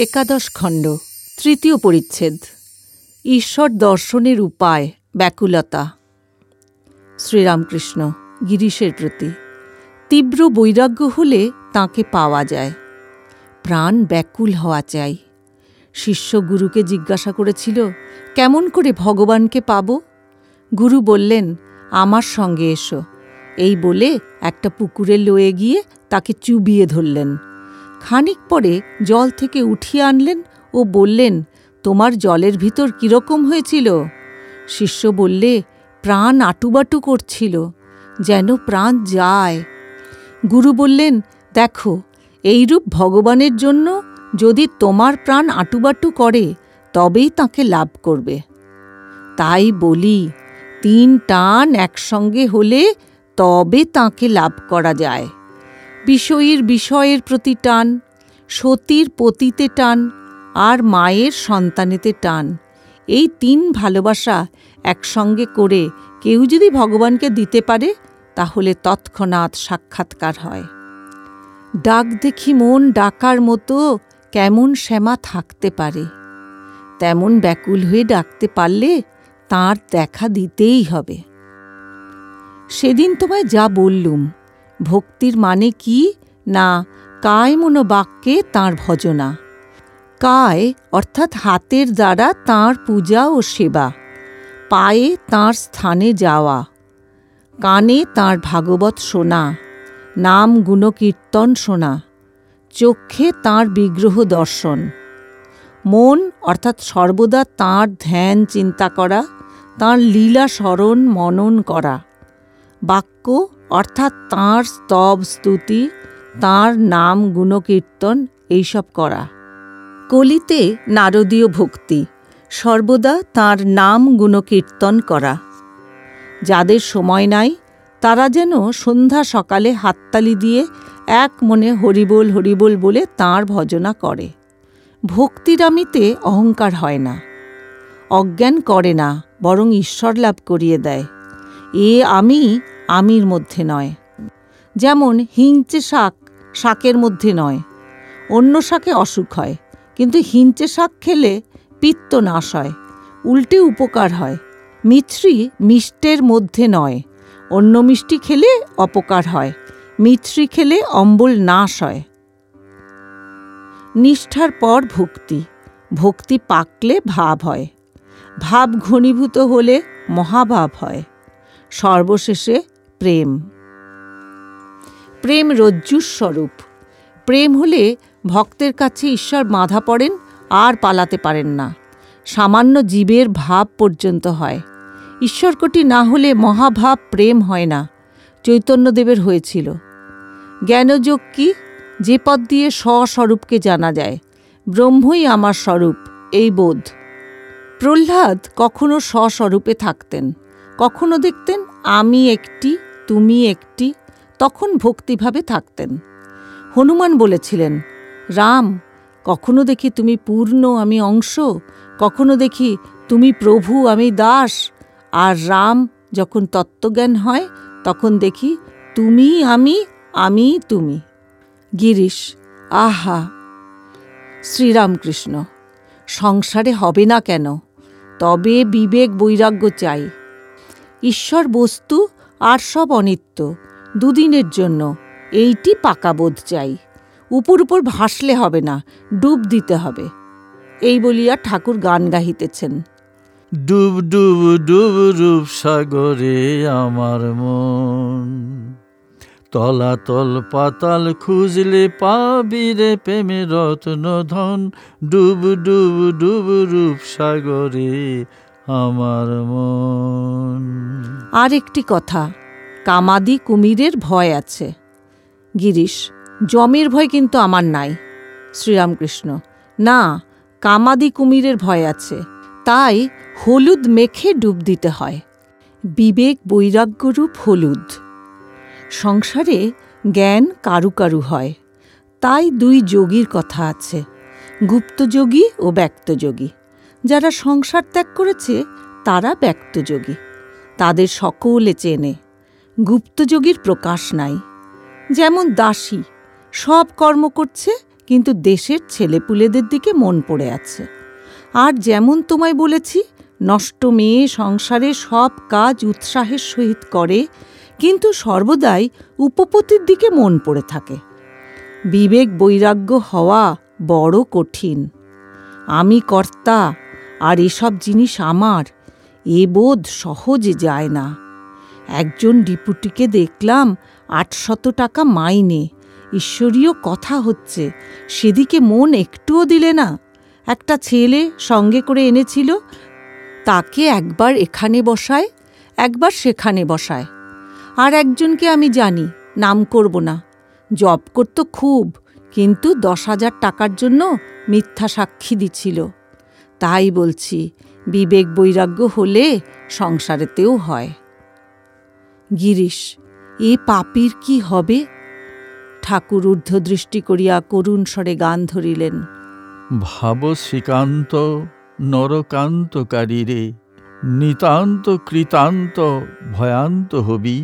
একাদশ খণ্ড, তৃতীয় পরিচ্ছেদ। ঈশ্বর দর্শনের উপায়, ব্যাকুলতা। শ্রীরামকৃষ্ণ গিরিশের প্রতি, তীব্র বৈরাগ্য হলে তাকে পাওয়া যায়। প্রাণ ব্যাকুল হওয়া চাই। শিষ্য গুরুকে জিজ্ঞাসা করেছিল, কেমন করে ভগবানকে পাব? গুরু বললেন, আমার সঙ্গে এসো। এই বলে একটা পুকুরে লয়ে গিয়ে তাকে চুবিয়ে ধরলেন। খানিক পরে জল থেকে উঠিয়ে আনলেন ও বললেন, তোমার জলের ভিতর কীরকম হয়েছিল? শিষ্য বললে, প্রাণ আটুবাটু করছিল, যেন প্রাণ যায়। গুরু বললেন, দেখো, এইরূপ ভগবানের জন্য যদি তোমার প্রাণ আটুবাটু করে, তবেই তাকে লাভ করবে। তাই বলি, তিন টান একসঙ্গে হলে তবে তাকে লাভ করা যায়। বিষয়ীর বিষয়ের প্রতি টান, সতীর পতিতে টান, আর মায়ের সন্তানেতে টান। এই তিন ভালোবাসা একসঙ্গে করে কেউ যদি ভগবানকে দিতে পারে, তাহলে তৎক্ষণাৎ সাক্ষাৎকার হয়। ডাক দেখি মন ডাকার মতো কেমন শ্যামা থাকতে পারে। তেমন ব্যাকুল হয়ে ডাকতে পারলে তার দেখা দিতেই হবে। সেদিন তোমায় যা বললুম ভক্তির মানে কি? না, কায় বাক্যে তাঁর ভজনা। কায় অর্থাৎ হাতের দ্বারা তাঁর পূজা ও সেবা। পায়ে তাঁর স্থানে যাওয়া। কানে তাঁর ভাগবত শোনা। নাম গুণকীর্তন শোনা। চক্ষে তাঁর বিগ্রহ দর্শন। মন অর্থাৎ সর্বদা তাঁর ধ্যান চিন্তা করা, তাঁর লীলা স্মরণ মনন করা। বাক্য অর্থাৎ তাঁর স্তব স্তুতি, তাঁর নাম গুণকীর্তন, এইসব করা। কলিতে নারদীয় ভক্তি, সর্বদা তাঁর নাম গুণকীর্তন করা। যাদের সময় নাই, তারা যেন সন্ধ্যা সকালে হাততালি দিয়ে এক মনে হরিবোল হরিবোল বলে তাঁর ভজনা করে। ভক্তিরামিতে অহংকার হয় না। অজ্ঞান করে না, বরং ঈশ্বর লাভ করিয়ে দেয়। এ আমি আমির মধ্যে নয়। যেমন হিংচে শাক, শাকের মধ্যে নয়। অন্য শাকে অসুখ হয়, কিন্তু হিঞ্চে শাক খেলে পিত্ত নাশ হয়, উল্টে উপকার হয়। মিছরি মিষ্টের মধ্যে নয়, অন্য মিষ্টি খেলে অপকার হয়, মিছরি খেলে অম্বল নাশ হয়। নিষ্ঠার পর ভক্তি ভক্তি পাকলে ভাব হয়। ভাব ঘনীভূত হলে মহাভাব হয়। সর্বশেষে প্রেম। প্রেম রজ্জুর স্বরূপ। প্রেম হলে ভক্তের কাছে ঈশ্বর বাঁধা পড়েন, আর পালাতে পারেন না। সামান্য জীবের ভাব পর্যন্ত হয়। ঈশ্বরকটি না হলে মহাভাব প্রেম হয় না, চৈতন্যদেবের হয়েছিল। জ্ঞানযোগ কি? যে পদ দিয়ে স্বস্বরূপকে জানা যায়। ব্রহ্মই আমার স্বরূপ, এই বোধ। প্রহ্লাদ কখনো স্বস্বরূপে থাকতেন, কখনো দেখতেন আমি একটি তুমি একটি, তখন ভক্তিভাবে থাকতেন। হনুমান বলেছিলেন, রাম, কখনো দেখি তুমি পূর্ণ আমি অংশ, কখনো দেখি তুমি প্রভু আমি দাস, আর রাম যখন তত্ত্বজ্ঞান হয়, তখন দেখি তুমি আমি আমি তুমি। গিরিশ, আহা! শ্রীরামকৃষ্ণ, সংসারে হবে না কেন? তবে বিবেক বৈরাগ্য চাই। ঈশ্বর বস্তু আর সব অনিত্য। দুদিনের জন্য এইটি পাকাবোধ চাই। উপর উপর ভাসলে হবে না, ডুব দিতে হবে। এই বলিয়া ঠাকুর গান গাহিতেছেন। ডুব ডুব ডুব রূপ সাগরে আমার মন। তলাতল পাতাল খুঁজলে পাবি রে প্রেমে রত্ন ধন ডুব ডুব ডুব রূপ সাগরে আমার মন। আর একটি কথা, কামাদি কুমিরের ভয় আছে। গিরিশ জমের ভয় কিন্তু আমার নাই। শ্রীরামকৃষ্ণ, না, কামাদি কুমিরের ভয় আছে। তাই হলুদ মেখে ডুব দিতে হয়। বিবেক বৈরাগ্যরূপ হলুদ। সংসারে জ্ঞান কারু কারু হয়। তাই দুই যোগীর কথা আছে, গুপ্তযোগী ও ব্যক্তযোগী। যারা সংসার ত্যাগ করেছে, তারা ব্যক্তযোগী। তাদের সকলে চেনে, গুপ্তযোগীর প্রকাশ নাই। যেমন দাসী, সব কর্ম করছে, কিন্তু দেশের ছেলেপুলেদের দিকে মন পড়ে আছে। আর যেমন তোমায় বলেছি, নষ্ট মেয়ে সংসারে সব কাজ উৎসাহের সহিত করে, কিন্তু সর্বদাই উপপতির দিকে মন পড়ে থাকে। বিবেক বৈরাগ্য হওয়া বড় কঠিন। আমি কর্তা আর এসব জিনিস আমার। এ বোধ সহজে যায় না। একজন ডিপুটিকে দেখলাম আটশত টাকা মাইনে। ঈশ্বরীয় কথা হচ্ছে, সেদিকে মন একটুও দিলে না। একটা ছেলে সঙ্গে করে এনেছিল, তাকে একবার এখানে বসায়, একবার সেখানে বসায়। আর একজনকে আমি জানি, নাম করব না। জব করত খুব, কিন্তু দশ হাজার টাকার জন্য মিথ্যা সাক্ষী দিছিল। তাই বলছি, বিবেক বৈরাগ্য হলে সংসারেতেও হয়। গিরিশ, এ পাপির কি হবে? ঠাকুর ঊর্ধ্বদৃষ্টি করিয়া করুণ স্বরে গান ধরিলেন। ভাব শ্রীকান্ত নরকান্তকারী রে নিতান্ত কৃতান্ত, ভয়ান্ত হবি।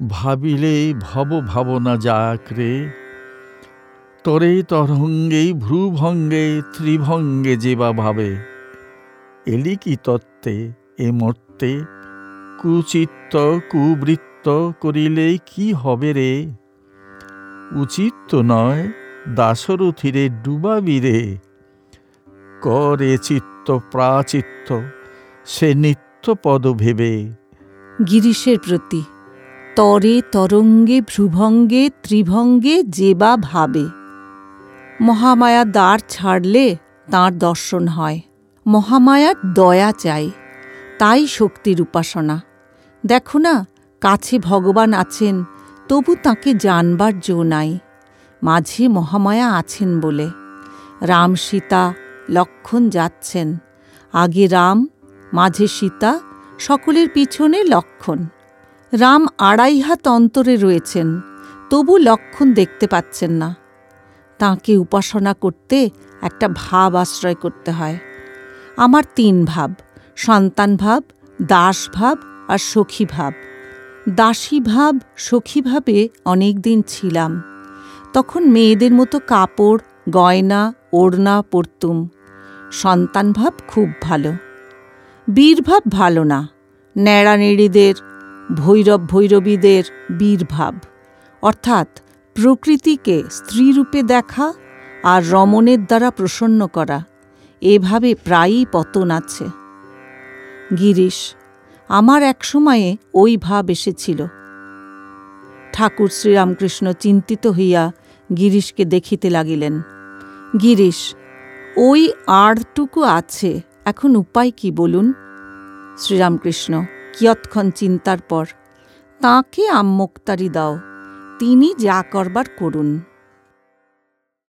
ভাবিলে ভব ভাবনা যাক রে তরে তরঙ্গে ভ্রুভঙ্গে ত্রিভঙ্গে যেবা ভাবে। এলি কি তত্ত্বে এ মর্তে কুচিত্ত কুবৃত্ত করিলে কি হবে রে? উচিত তো নয় দাসরথিরে ডুবাবি রে। করে চিত্ত প্রাচিত্ত, সে নিত্য পদ ভেবে। গিরিশের প্রতি, তরে তরঙ্গে ভ্রুভঙ্গে ত্রিভঙ্গে যে বা ভাবে। মহামায়া দ্বার ছাড়লে তাঁর দর্শন হয়। মহামায়ার দয়া চাই, তাই শক্তির উপাসনা। দেখো না, কাছে ভগবান আছেন, তবু তাকে জানবার জো নাই। মাঝে মহামায়া আছেন বলে। রাম সীতা লক্ষণ যাচ্ছেন। আগে রাম, মাঝে সীতা, সকলের পিছনে লক্ষণ। রাম আড়াই হাত অন্তরে রয়েছেন, তবু লক্ষণ দেখতে পাচ্ছেন না। তাঁকে উপাসনা করতে একটা ভাব আশ্রয় করতে হয়। আমার তিন ভাব, সন্তান ভাব, দাস ভাব আর সখী ভাব। দাসী ভাব, সখী ভাবে অনেক দিন ছিলাম। তখন মেয়েদের মতো কাপড়, গয়না, ওড়না পরতুম। সন্তান ভাব খুব ভালো। বীরভাব ভালো না, ন্যাড়ানেড়িদের ভৈরব ভৈরবীদের বীরভাব অর্থাৎ প্রকৃতিকে স্ত্রীরূপে দেখা আর রমণের দ্বারা প্রসন্ন করা। এভাবে প্রায়ই পতন আছে। গিরিশ, আমার এক সময়ে ওই ভাব এসেছিল। ঠাকুর শ্রীরামকৃষ্ণ চিন্তিত হইয়া গিরিশকে দেখিতে লাগিলেন। গিরিশ, ওই আড়টুকু আছে, এখন উপায় কি বলুন? শ্রীরামকৃষ্ণ, কিয়ৎক্ষণ চিন্তার পর, তাঁকে আম্মোক্তারি দাও। তিনি যা করবার করুন।